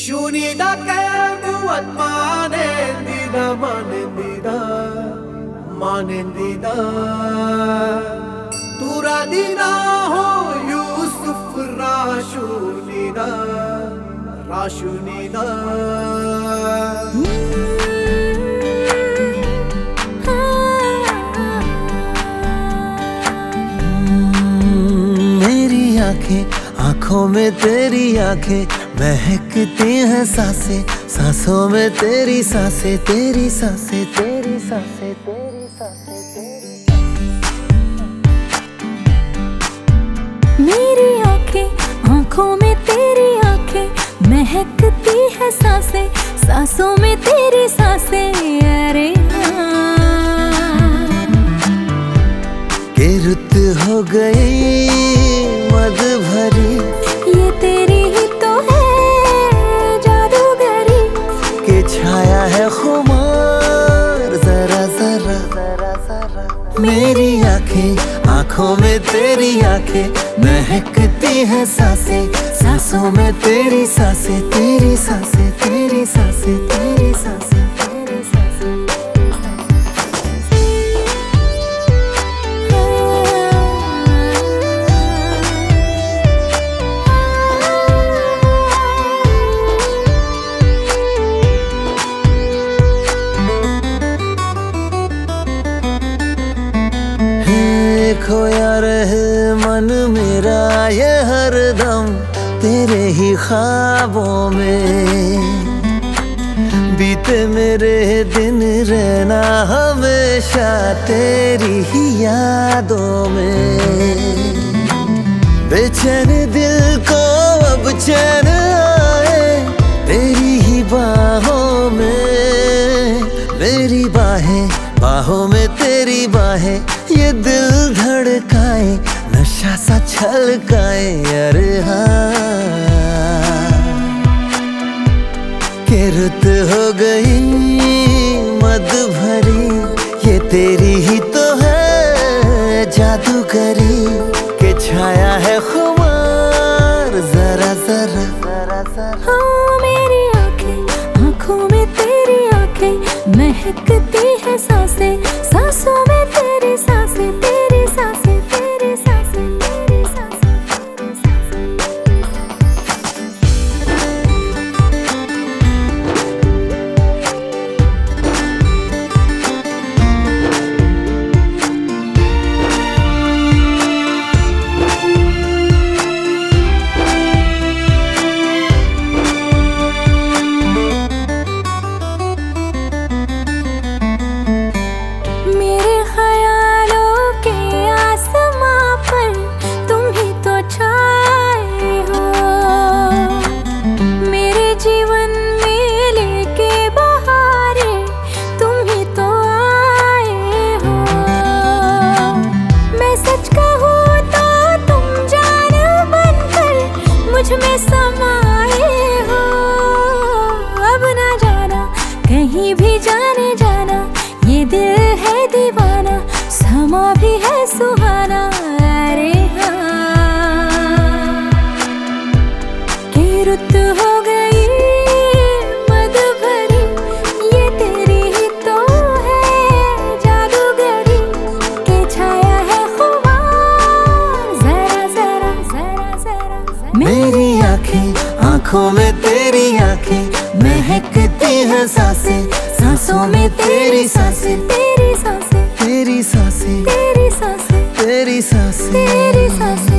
ಶೂನ್ಯದಕ್ಕೆ ಮೂವತ್ ಮಾನೆಂದಿದ ಮಾನೆಂದಿದ ಮಾನೆಂದಿದ ತುರದಿನ ಹೋ ಯೂಸುಫ್ ರಾಶುನಿದ ರಾಶುನಿದ मेरी आंखें आंखों में तेरी आंखें महकती हैं साँसें, सांसों में तेरी साँसें तेरी साँसें तेरी साँसें तेरी साँसें, तेरी मेरी आँखें में तेरी आँखें महकती हैं साँसें। सांसों में तेरी साँसें तेरी साँसें तेरी साँसें, तेरी ये हरदम तेरे ही ख्वाबों में। बीते मेरे दिन रहना हमेशा तेरी ही यादों में। बेचैन दिल को अब चैन आए तेरी ही बाहों में। मेरी बाहें, बाहों में तेरी बाहें, ये दिल सा छलकाए अरे सुहाना अरे हाँ। कि रुत हो गई मद भरी ये तेरी ही तो है जादूगरी। के छाया है खुमार जरा जरा जरा जरा जरा। मेरी आँखें आँखों में तेरी आँखें महकती हैं साँसें सांसों में तेरी साँसें। तेरी साँसें तेरी साँसें। तेरी तेरी सांस। तेरी सांस।